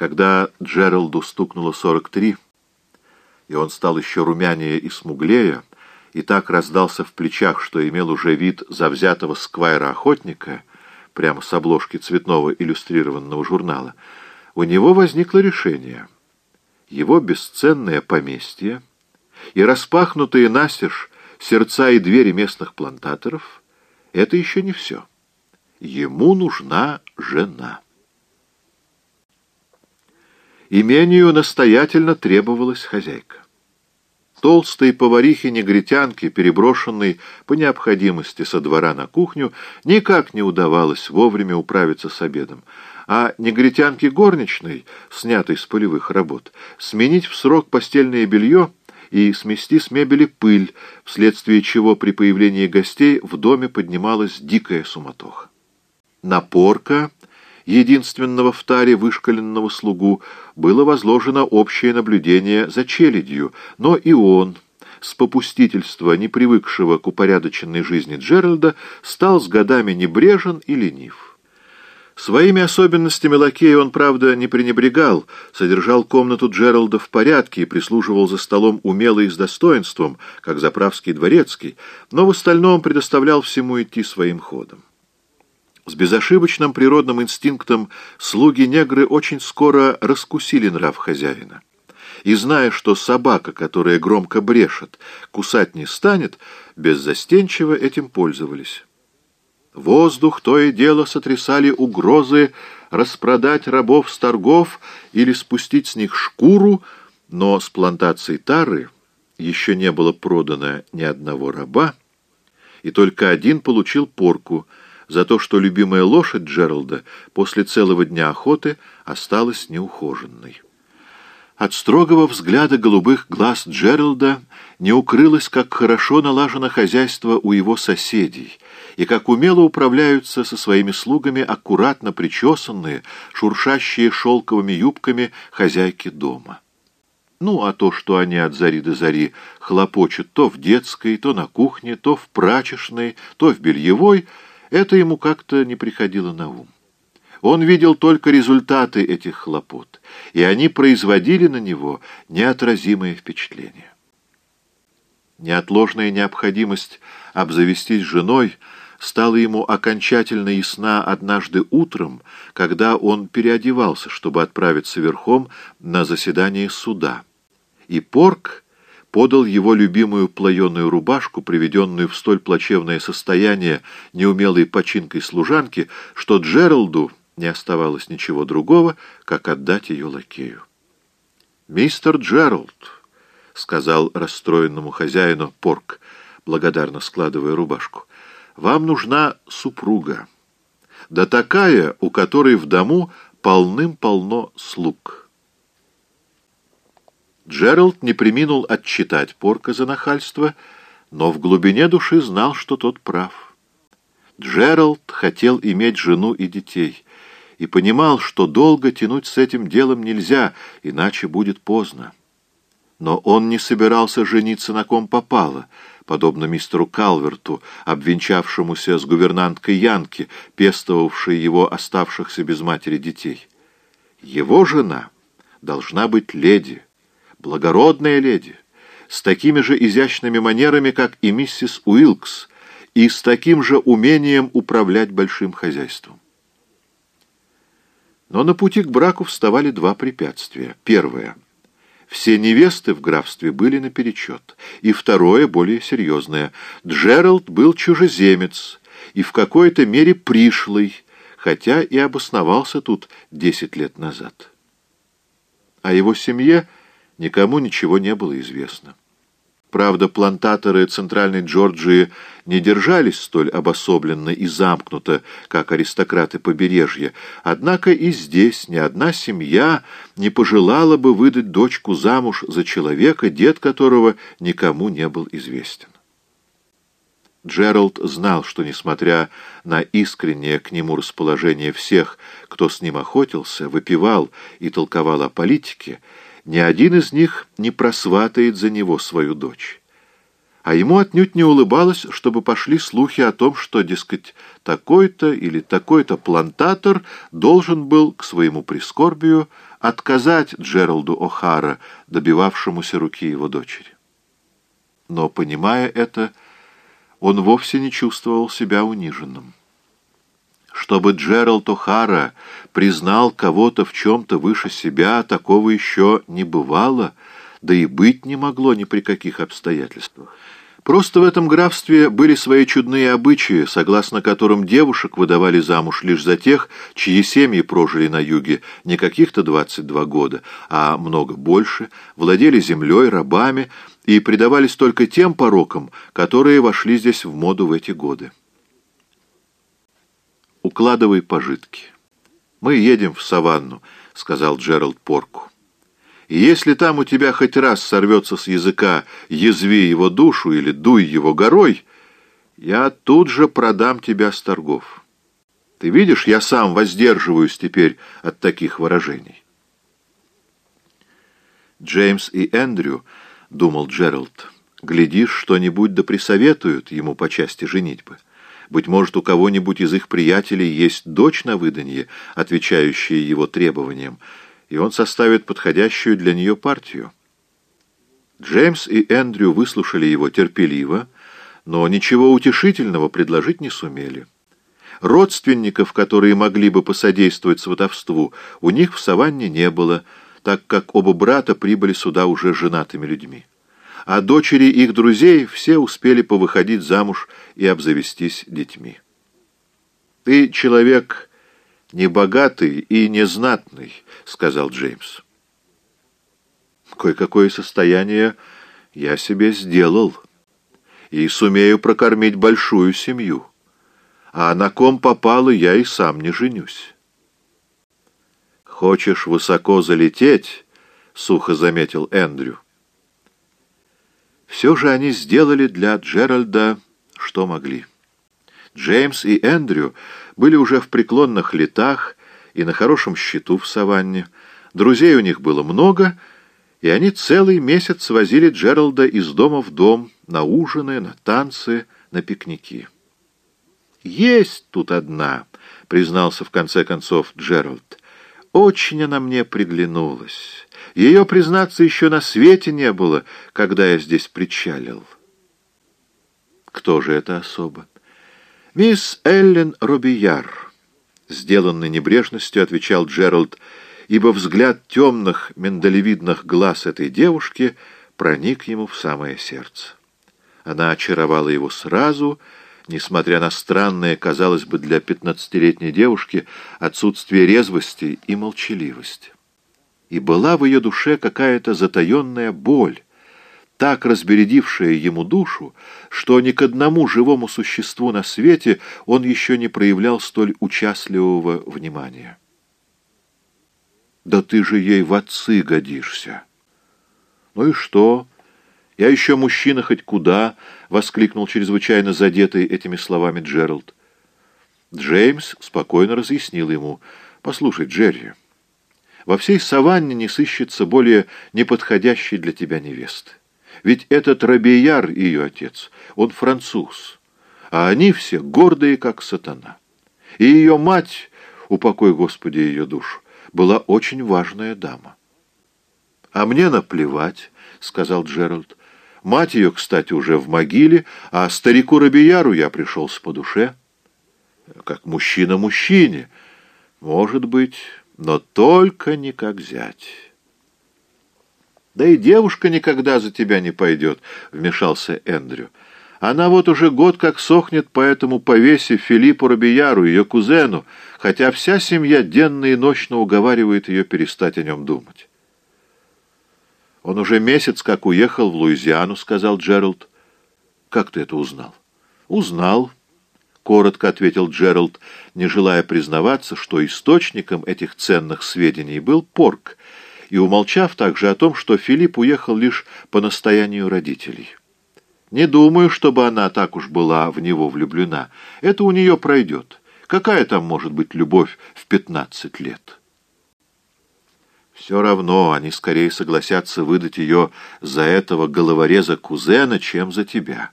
Когда Джералду стукнуло 43, и он стал еще румянее и смуглее, и так раздался в плечах, что имел уже вид завзятого сквайра-охотника, прямо с обложки цветного иллюстрированного журнала, у него возникло решение. Его бесценное поместье и распахнутые настежь сердца и двери местных плантаторов — это еще не все. Ему нужна жена. Имению настоятельно требовалась хозяйка. Толстой поварихе-негритянке, переброшенной по необходимости со двора на кухню, никак не удавалось вовремя управиться с обедом, а негритянке горничной, снятой с полевых работ, сменить в срок постельное белье и смести с мебели пыль, вследствие чего при появлении гостей в доме поднималась дикая суматоха. Напорка единственного в таре вышкаленного слугу, было возложено общее наблюдение за челядью, но и он, с попустительства не привыкшего к упорядоченной жизни Джеральда, стал с годами небрежен и ленив. Своими особенностями лакея он, правда, не пренебрегал, содержал комнату Джералда в порядке и прислуживал за столом умело и с достоинством, как заправский дворецкий, но в остальном предоставлял всему идти своим ходом. С безошибочным природным инстинктом слуги-негры очень скоро раскусили нрав хозяина. И зная, что собака, которая громко брешет, кусать не станет, беззастенчиво этим пользовались. Воздух то и дело сотрясали угрозы распродать рабов с торгов или спустить с них шкуру, но с плантацией тары еще не было продано ни одного раба, и только один получил порку — за то, что любимая лошадь Джералда после целого дня охоты осталась неухоженной. От строгого взгляда голубых глаз Джералда не укрылось, как хорошо налажено хозяйство у его соседей, и как умело управляются со своими слугами аккуратно причесанные, шуршащие шелковыми юбками хозяйки дома. Ну, а то, что они от зари до зари хлопочут то в детской, то на кухне, то в прачечной, то в бельевой — это ему как-то не приходило на ум. Он видел только результаты этих хлопот, и они производили на него неотразимое впечатление. Неотложная необходимость обзавестись женой стала ему окончательно ясна однажды утром, когда он переодевался, чтобы отправиться верхом на заседание суда. И Порк подал его любимую плаеную рубашку, приведенную в столь плачевное состояние неумелой починкой служанки, что Джералду не оставалось ничего другого, как отдать ее лакею. «Мистер Джералд», — сказал расстроенному хозяину Порк, благодарно складывая рубашку, — «вам нужна супруга, да такая, у которой в дому полным-полно слуг». Джеральд не приминул отчитать Порка за нахальство, но в глубине души знал, что тот прав. Джеральд хотел иметь жену и детей и понимал, что долго тянуть с этим делом нельзя, иначе будет поздно. Но он не собирался жениться на ком попало, подобно мистеру Калверту, обвенчавшемуся с гувернанткой Янки, пестовавшей его оставшихся без матери детей. Его жена должна быть леди, благородная леди, с такими же изящными манерами, как и миссис Уилкс, и с таким же умением управлять большим хозяйством. Но на пути к браку вставали два препятствия. Первое. Все невесты в графстве были наперечет. И второе, более серьезное. Джеральд был чужеземец и в какой-то мере пришлый, хотя и обосновался тут десять лет назад. О его семье – никому ничего не было известно. Правда, плантаторы Центральной Джорджии не держались столь обособленно и замкнуто, как аристократы побережья, однако и здесь ни одна семья не пожелала бы выдать дочку замуж за человека, дед которого никому не был известен. Джеральд знал, что, несмотря на искреннее к нему расположение всех, кто с ним охотился, выпивал и толковал о политике, ни один из них не просватает за него свою дочь. А ему отнюдь не улыбалось, чтобы пошли слухи о том, что, дескать, такой-то или такой-то плантатор должен был к своему прискорбию отказать Джералду О'Хара, добивавшемуся руки его дочери. Но, понимая это, он вовсе не чувствовал себя униженным. Чтобы Джеральд О'Хара признал кого-то в чем-то выше себя, такого еще не бывало, да и быть не могло ни при каких обстоятельствах. Просто в этом графстве были свои чудные обычаи, согласно которым девушек выдавали замуж лишь за тех, чьи семьи прожили на юге не каких-то 22 года, а много больше, владели землей, рабами и предавались только тем порокам, которые вошли здесь в моду в эти годы. «Укладывай пожитки. Мы едем в саванну», — сказал Джеральд Порку. И если там у тебя хоть раз сорвется с языка «язви его душу» или «дуй его горой», я тут же продам тебя с торгов. Ты видишь, я сам воздерживаюсь теперь от таких выражений. Джеймс и Эндрю, — думал Джеральд, — глядишь, что-нибудь да присоветуют ему по части женитьбы. Быть может, у кого-нибудь из их приятелей есть дочь на выданье, отвечающая его требованиям, и он составит подходящую для нее партию. Джеймс и Эндрю выслушали его терпеливо, но ничего утешительного предложить не сумели. Родственников, которые могли бы посодействовать сватовству, у них в саванне не было, так как оба брата прибыли сюда уже женатыми людьми. А дочери их друзей все успели повыходить замуж и обзавестись детьми. «Ты человек не богатый и не знатный», — сказал Джеймс. «Кое-какое состояние я себе сделал и сумею прокормить большую семью, а на ком попало я и сам не женюсь». «Хочешь высоко залететь?» — сухо заметил Эндрю. Все же они сделали для Джеральда, что могли. Джеймс и Эндрю были уже в преклонных летах и на хорошем счету в саванне. Друзей у них было много, и они целый месяц возили Джералда из дома в дом на ужины, на танцы, на пикники. «Есть тут одна», — признался в конце концов Джеральд. «Очень она мне приглянулась. Ее, признаться, еще на свете не было, когда я здесь причалил». «Кто же это особо?» «Мисс Эллен Робияр», — сделанной небрежностью отвечал Джеральд, ибо взгляд темных миндалевидных глаз этой девушки проник ему в самое сердце. Она очаровала его сразу, несмотря на странное, казалось бы, для пятнадцатилетней девушки, отсутствие резвости и молчаливости. И была в ее душе какая-то затаенная боль, так разбередившая ему душу, что ни к одному живому существу на свете он еще не проявлял столь участливого внимания. «Да ты же ей в отцы годишься!» «Ну и что? Я еще мужчина хоть куда!» — воскликнул чрезвычайно задетый этими словами Джеральд. Джеймс спокойно разъяснил ему. «Послушай, Джерри, во всей саванне не сыщется более неподходящей для тебя невесты. Ведь этот Рабияр, ее отец, он француз, а они все гордые, как сатана. И ее мать, упокой Господи ее душу, была очень важная дама. «А мне наплевать», — сказал Джеральд. «Мать ее, кстати, уже в могиле, а старику Рабияру я пришелся по душе». «Как мужчина мужчине, может быть, но только не как зять». «Да и девушка никогда за тебя не пойдет», — вмешался Эндрю. «Она вот уже год как сохнет по этому повесе Филиппу Робияру, ее кузену, хотя вся семья денно и ночно уговаривает ее перестать о нем думать». «Он уже месяц как уехал в Луизиану», — сказал Джеральд. «Как ты это узнал?» «Узнал», — коротко ответил Джеральд, не желая признаваться, что источником этих ценных сведений был Порк — и умолчав также о том, что Филипп уехал лишь по настоянию родителей. Не думаю, чтобы она так уж была в него влюблена. Это у нее пройдет. Какая там может быть любовь в пятнадцать лет?» Все равно они скорее согласятся выдать ее за этого головореза кузена, чем за тебя.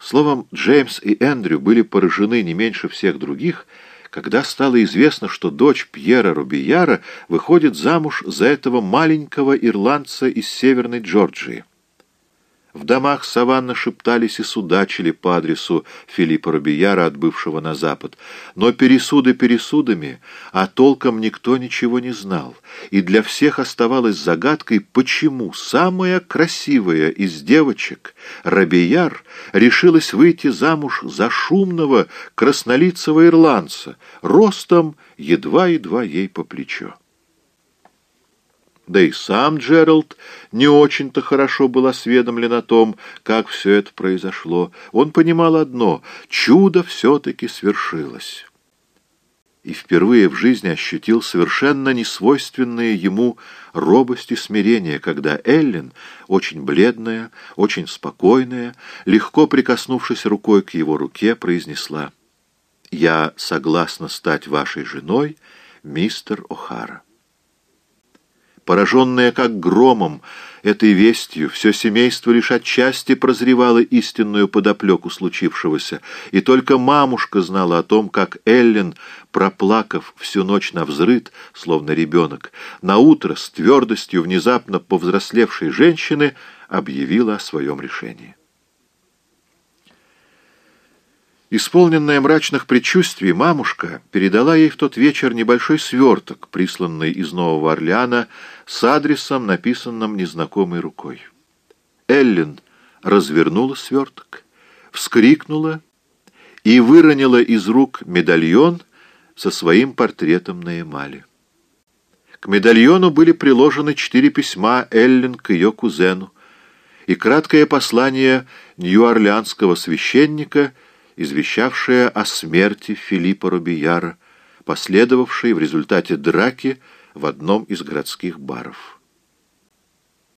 Словом, Джеймс и Эндрю были поражены не меньше всех других, когда стало известно, что дочь Пьера Рубияра выходит замуж за этого маленького ирландца из Северной Джорджии. В домах Саванна шептались и судачили по адресу Филиппа Рубияра, отбывшего на запад. Но пересуды пересудами, а толком никто ничего не знал. И для всех оставалось загадкой, почему самая красивая из девочек, Рубияр, решилась выйти замуж за шумного краснолицего ирландца, ростом едва-едва ей по плечо. Да и сам Джеральд не очень-то хорошо был осведомлен о том, как все это произошло. Он понимал одно — чудо все-таки свершилось. И впервые в жизни ощутил совершенно несвойственные ему робость и смирение, когда Эллен, очень бледная, очень спокойная, легко прикоснувшись рукой к его руке, произнесла «Я согласна стать вашей женой, мистер О'Хара». Пораженное как громом этой вестью, все семейство лишь отчасти прозревало истинную подоплеку случившегося, и только мамушка знала о том, как Эллен, проплакав всю ночь на взрыд, словно ребенок, наутро с твердостью внезапно повзрослевшей женщины объявила о своем решении. Исполненная мрачных предчувствий, мамушка передала ей в тот вечер небольшой сверток, присланный из Нового Орлеана, с адресом, написанным незнакомой рукой. Эллен развернула сверток, вскрикнула и выронила из рук медальон со своим портретом на эмали. К медальону были приложены четыре письма Эллен к ее кузену и краткое послание нью-орлеанского священника — извещавшая о смерти Филиппа Робияра, последовавшей в результате драки в одном из городских баров.